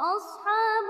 وأصحاب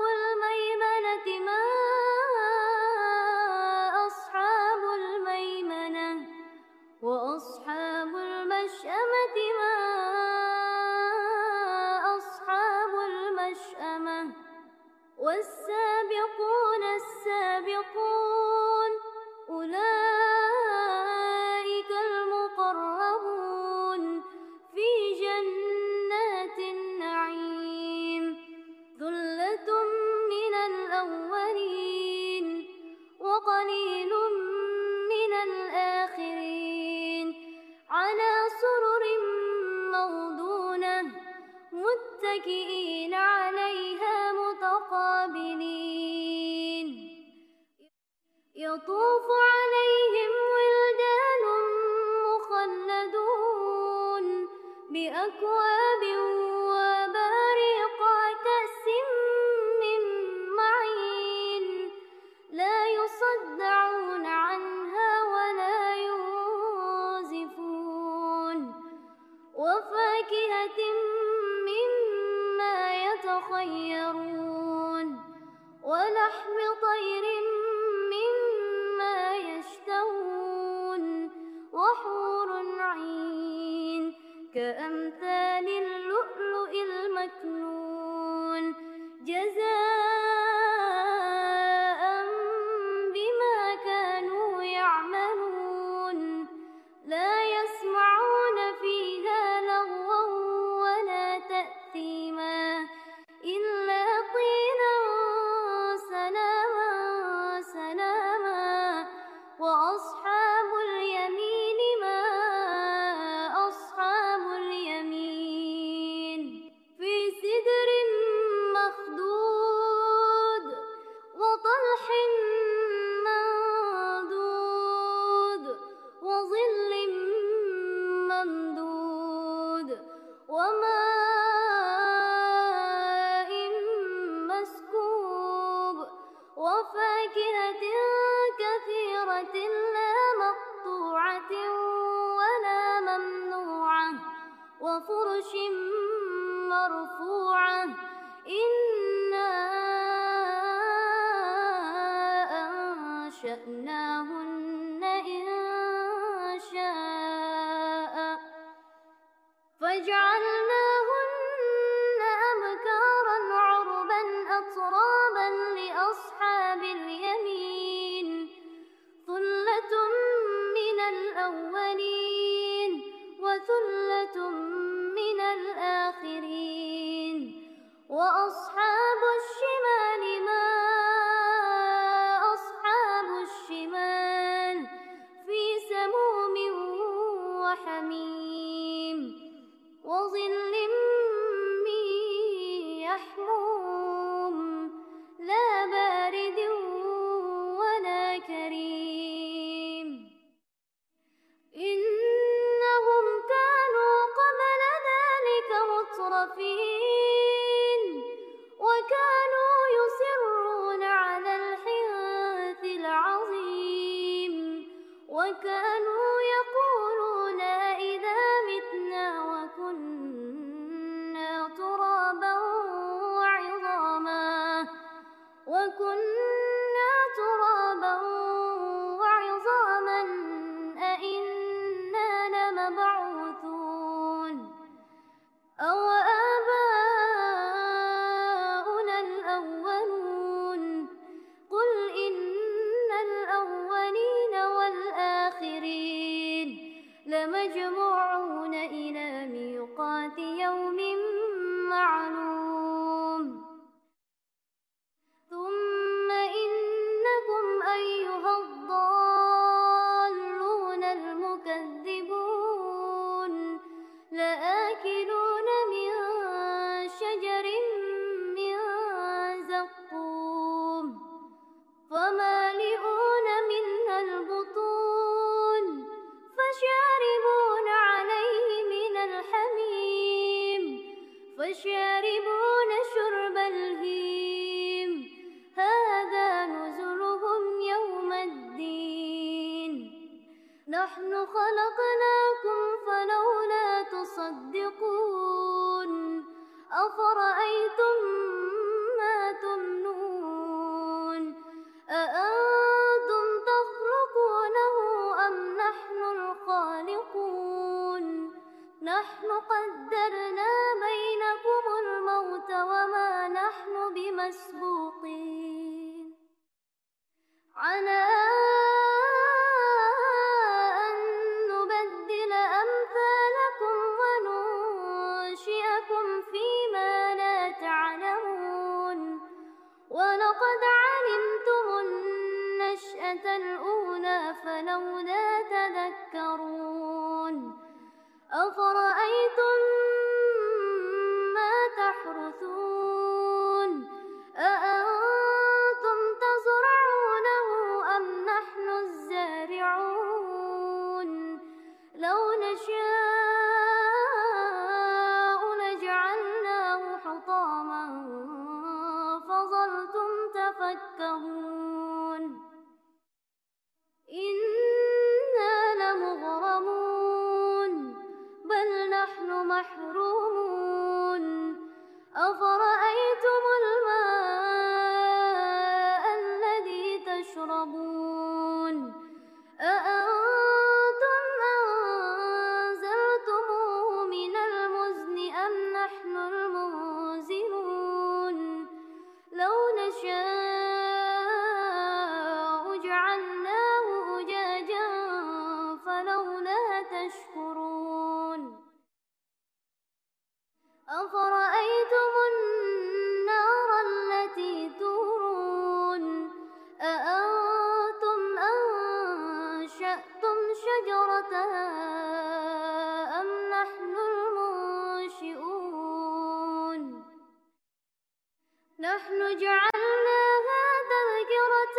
نحن جعلناها ذكرة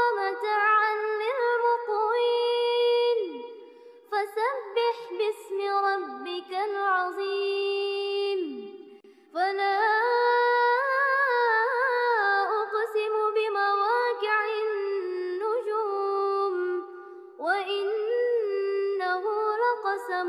ومتاعا للمقوين. فسبح باسم ربك العظيم. فلا أقسم بمواقع النجوم. وإنه لقسم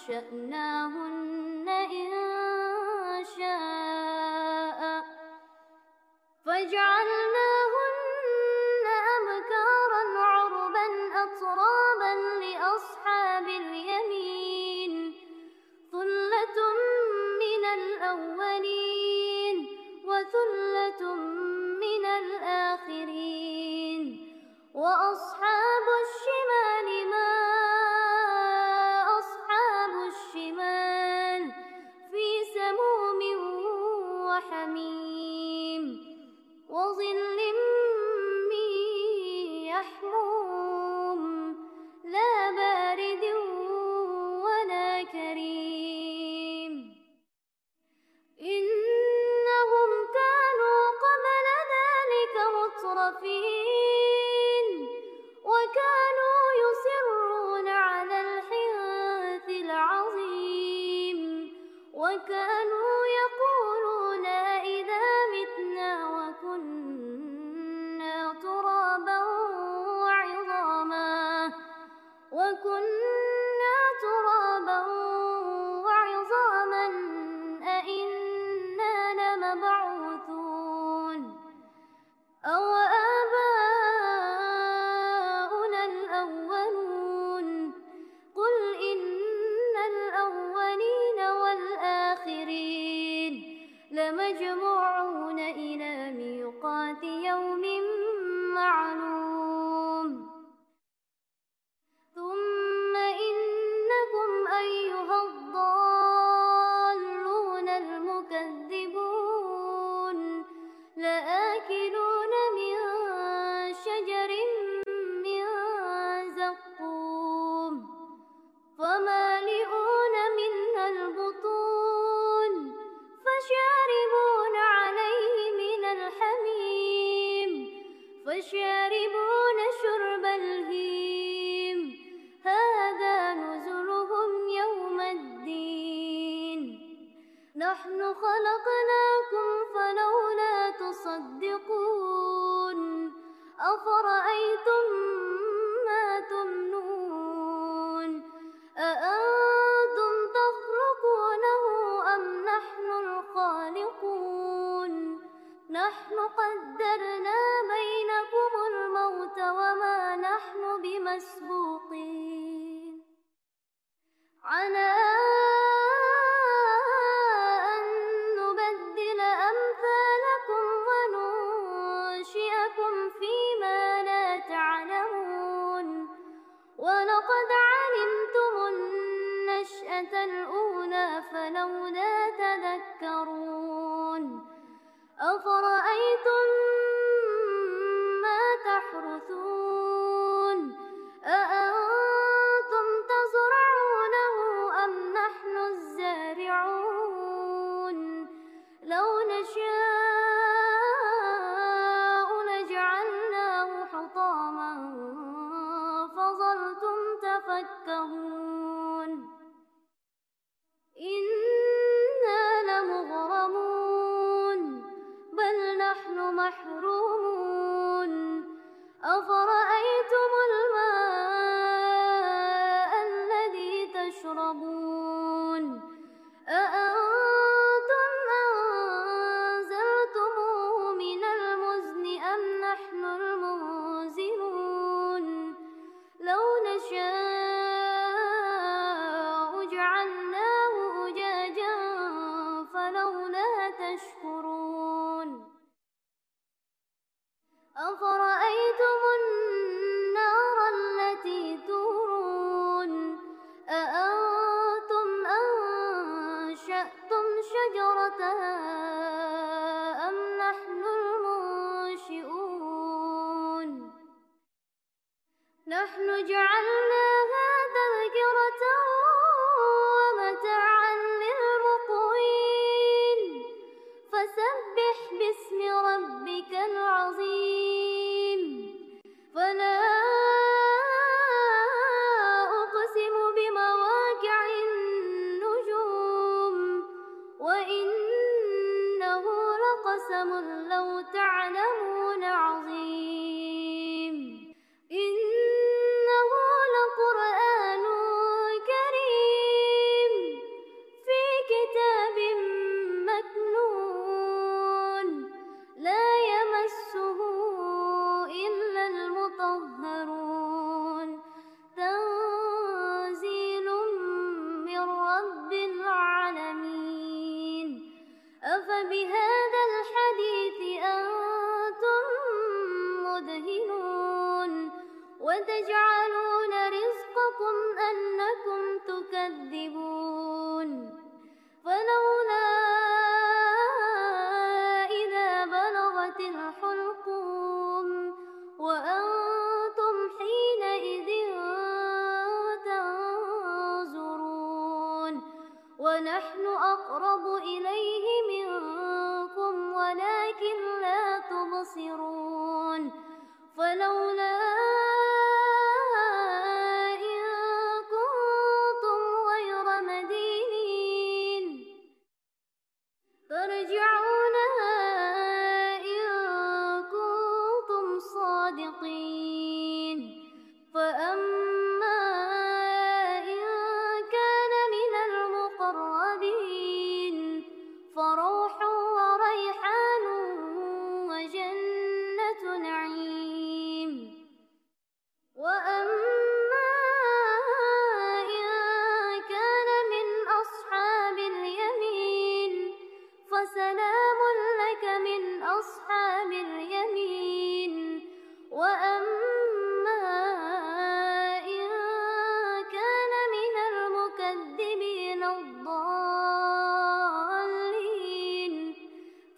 أنشأناهن ولقد علمتم النشأة الأولى فلولا تذكرون. أفرأيتم تعلمون عظيم.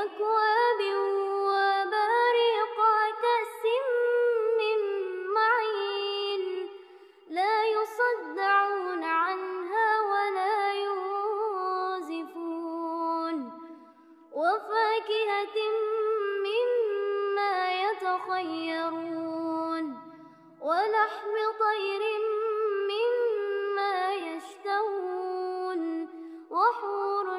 بأكواب وبارقات السم من معين لا يصدعون عنها ولا ينزفون وفاكهة مما يتخيرون ولحم طير مما يشتهون وحور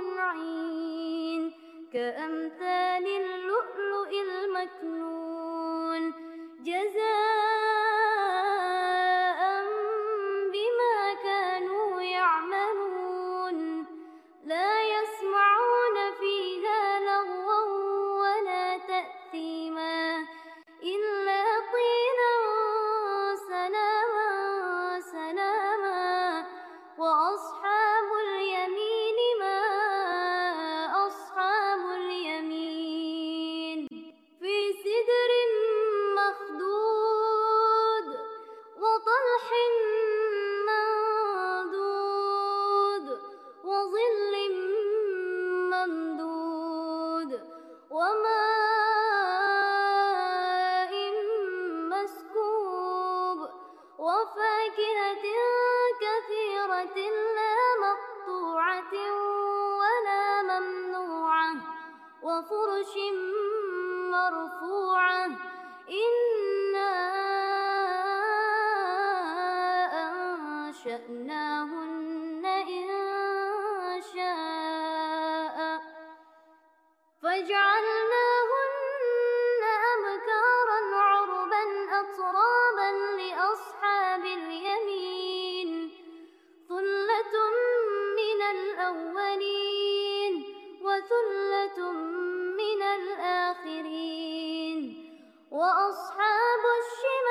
كأمثال اللؤلؤ المكنون. جزاء وثلة من الآخرين وأصحاب الشمال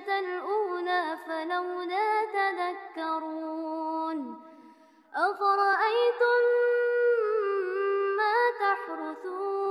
الأولى فلولا تذكرون أفرأيتم ما تحرثون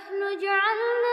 نحن جعلنا